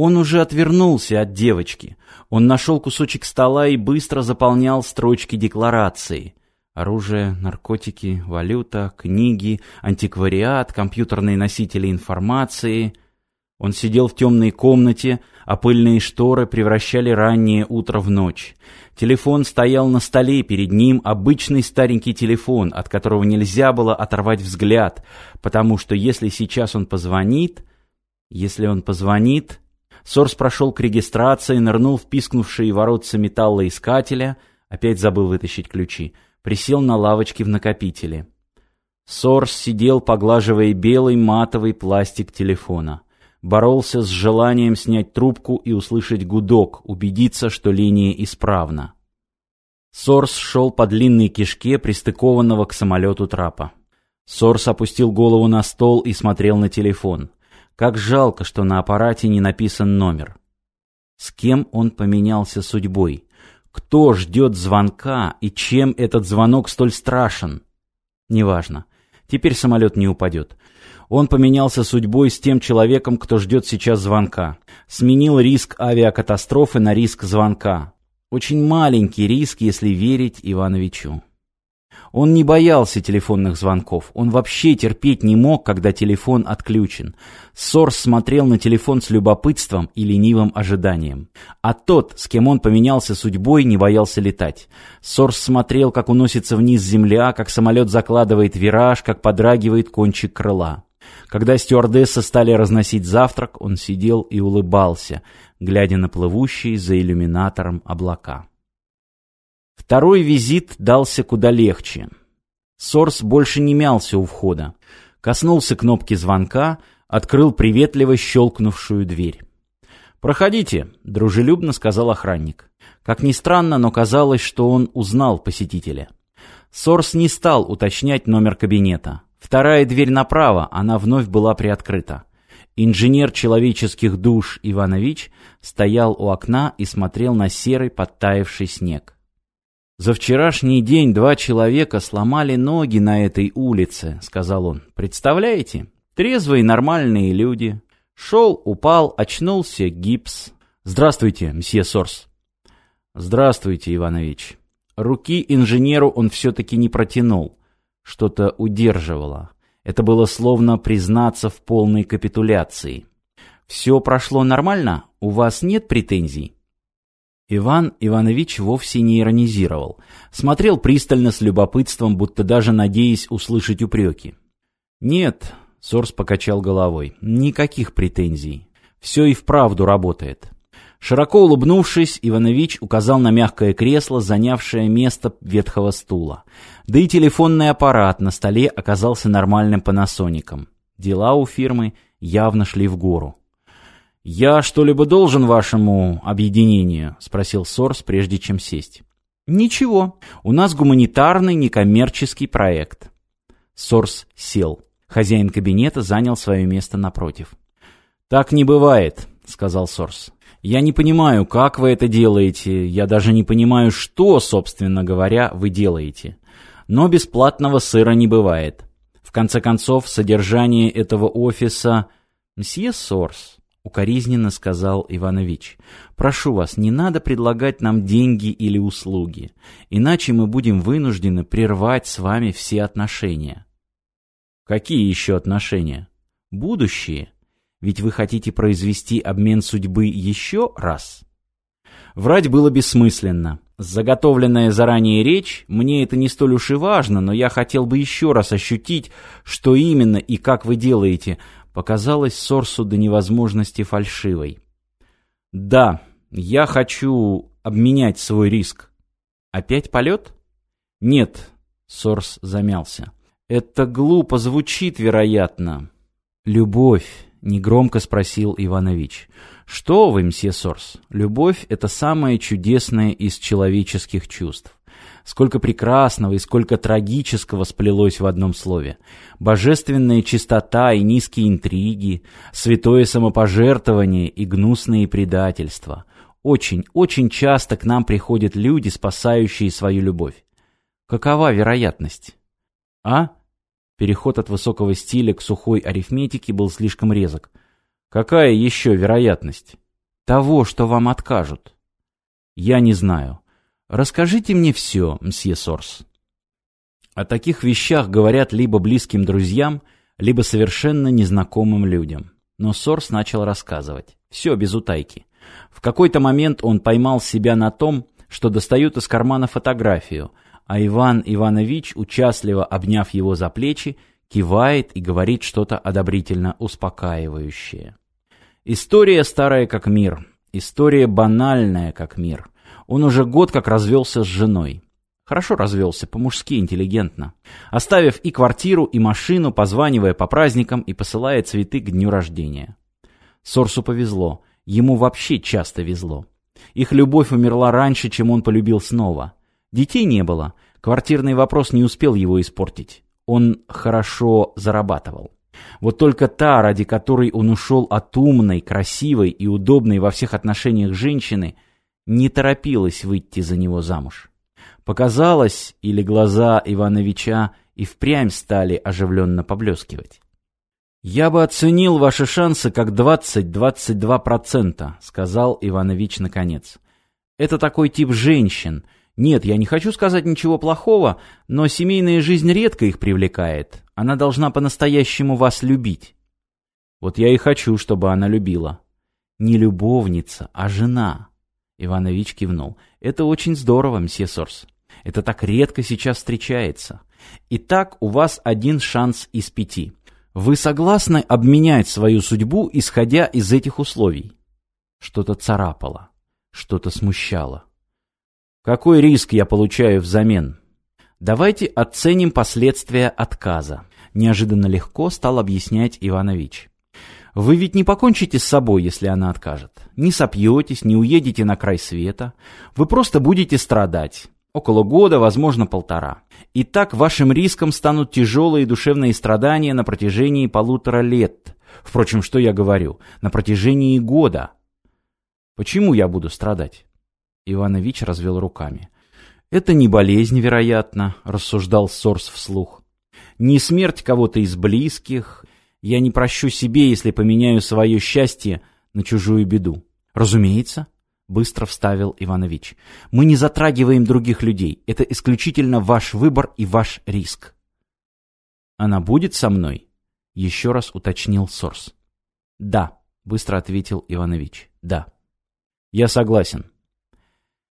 Он уже отвернулся от девочки. Он нашел кусочек стола и быстро заполнял строчки декларации. Оружие, наркотики, валюта, книги, антиквариат, компьютерные носители информации. Он сидел в темной комнате, а пыльные шторы превращали раннее утро в ночь. Телефон стоял на столе перед ним, обычный старенький телефон, от которого нельзя было оторвать взгляд, потому что если сейчас он позвонит... Если он позвонит... Сорс прошел к регистрации, нырнул в пискнувшие воротцы металлоискателя, опять забыл вытащить ключи, присел на лавочке в накопителе. Сорс сидел, поглаживая белый матовый пластик телефона. Боролся с желанием снять трубку и услышать гудок, убедиться, что линия исправна. Сорс шел по длинной кишке, пристыкованного к самолету трапа. Сорс опустил голову на стол и смотрел на телефон. Как жалко, что на аппарате не написан номер. С кем он поменялся судьбой? Кто ждет звонка и чем этот звонок столь страшен? Неважно. Теперь самолет не упадет. Он поменялся судьбой с тем человеком, кто ждет сейчас звонка. Сменил риск авиакатастрофы на риск звонка. Очень маленький риск, если верить Ивановичу. Он не боялся телефонных звонков, он вообще терпеть не мог, когда телефон отключен. Сорс смотрел на телефон с любопытством и ленивым ожиданием. А тот, с кем он поменялся судьбой, не боялся летать. Сорс смотрел, как уносится вниз земля, как самолет закладывает вираж, как подрагивает кончик крыла. Когда стюардессы стали разносить завтрак, он сидел и улыбался, глядя на плывущие за иллюминатором облака. Второй визит дался куда легче. Сорс больше не мялся у входа. Коснулся кнопки звонка, открыл приветливо щелкнувшую дверь. «Проходите», — дружелюбно сказал охранник. Как ни странно, но казалось, что он узнал посетителя. Сорс не стал уточнять номер кабинета. Вторая дверь направо, она вновь была приоткрыта. Инженер человеческих душ Иванович стоял у окна и смотрел на серый подтаявший снег. «За вчерашний день два человека сломали ноги на этой улице», — сказал он. «Представляете? Трезвые нормальные люди. Шел, упал, очнулся, гипс. Здравствуйте, мсье Сорс». «Здравствуйте, Иванович». Руки инженеру он все-таки не протянул. Что-то удерживало. Это было словно признаться в полной капитуляции. «Все прошло нормально? У вас нет претензий?» Иван Иванович вовсе не иронизировал, смотрел пристально с любопытством, будто даже надеясь услышать упреки. «Нет», — Сорс покачал головой, — «никаких претензий. Все и вправду работает». Широко улыбнувшись, Иванович указал на мягкое кресло, занявшее место ветхого стула. Да и телефонный аппарат на столе оказался нормальным панасоником. Дела у фирмы явно шли в гору. «Я что-либо должен вашему объединению?» — спросил Сорс, прежде чем сесть. «Ничего. У нас гуманитарный некоммерческий проект». Сорс сел. Хозяин кабинета занял свое место напротив. «Так не бывает», — сказал Сорс. «Я не понимаю, как вы это делаете. Я даже не понимаю, что, собственно говоря, вы делаете. Но бесплатного сыра не бывает. В конце концов, содержание этого офиса... Мсье Сорс, укоризненно сказал Иванович. «Прошу вас, не надо предлагать нам деньги или услуги, иначе мы будем вынуждены прервать с вами все отношения». «Какие еще отношения?» «Будущие. Ведь вы хотите произвести обмен судьбы еще раз?» Врать было бессмысленно. Заготовленная заранее речь, мне это не столь уж и важно, но я хотел бы еще раз ощутить, что именно и как вы делаете, показалось Сорсу до невозможности фальшивой. «Да, я хочу обменять свой риск». «Опять полет?» «Нет», — Сорс замялся. «Это глупо звучит, вероятно». «Любовь», — негромко спросил Иванович. «Что вы, мсье Сорс, любовь — это самое чудесное из человеческих чувств. Сколько прекрасного и сколько трагического сплелось в одном слове. Божественная чистота и низкие интриги, святое самопожертвование и гнусные предательства. Очень, очень часто к нам приходят люди, спасающие свою любовь. Какова вероятность? А? Переход от высокого стиля к сухой арифметике был слишком резок. Какая еще вероятность? Того, что вам откажут. Я не знаю. Расскажите мне все, мсье Сорс. О таких вещах говорят либо близким друзьям, либо совершенно незнакомым людям. Но Сорс начал рассказывать. Все без утайки. В какой-то момент он поймал себя на том, что достают из кармана фотографию, а Иван Иванович, участливо обняв его за плечи, кивает и говорит что-то одобрительно успокаивающее. История старая как мир, история банальная как мир. Он уже год как развелся с женой. Хорошо развелся, по-мужски, интеллигентно. Оставив и квартиру, и машину, позванивая по праздникам и посылая цветы к дню рождения. Сорсу повезло. Ему вообще часто везло. Их любовь умерла раньше, чем он полюбил снова. Детей не было. Квартирный вопрос не успел его испортить. Он хорошо зарабатывал. Вот только та, ради которой он ушел от умной, красивой и удобной во всех отношениях женщины – не торопилась выйти за него замуж. Показалось, или глаза Ивановича и впрямь стали оживленно поблескивать. «Я бы оценил ваши шансы как 20-22%, — сказал Иванович наконец. Это такой тип женщин. Нет, я не хочу сказать ничего плохого, но семейная жизнь редко их привлекает. Она должна по-настоящему вас любить». «Вот я и хочу, чтобы она любила. Не любовница, а жена», Иванович кивнул. «Это очень здорово, мсье Сорс. Это так редко сейчас встречается. Итак, у вас один шанс из пяти. Вы согласны обменять свою судьбу, исходя из этих условий?» Что-то царапало, что-то смущало. «Какой риск я получаю взамен?» «Давайте оценим последствия отказа», – неожиданно легко стал объяснять Иванович. Вы ведь не покончите с собой, если она откажет. Не сопьетесь, не уедете на край света. Вы просто будете страдать. Около года, возможно, полтора. И так вашим риском станут тяжелые душевные страдания на протяжении полутора лет. Впрочем, что я говорю? На протяжении года. Почему я буду страдать? Иванович развел руками. Это не болезнь, вероятно, рассуждал Сорс вслух. Не смерть кого-то из близких, я не прощу себе, если поменяю свое счастье на чужую беду. Разумеется, быстро вставил Иванович. Мы не затрагиваем других людей. Это исключительно ваш выбор и ваш риск. Она будет со мной? Еще раз уточнил Сорс. Да, быстро ответил Иванович. Да. Я согласен.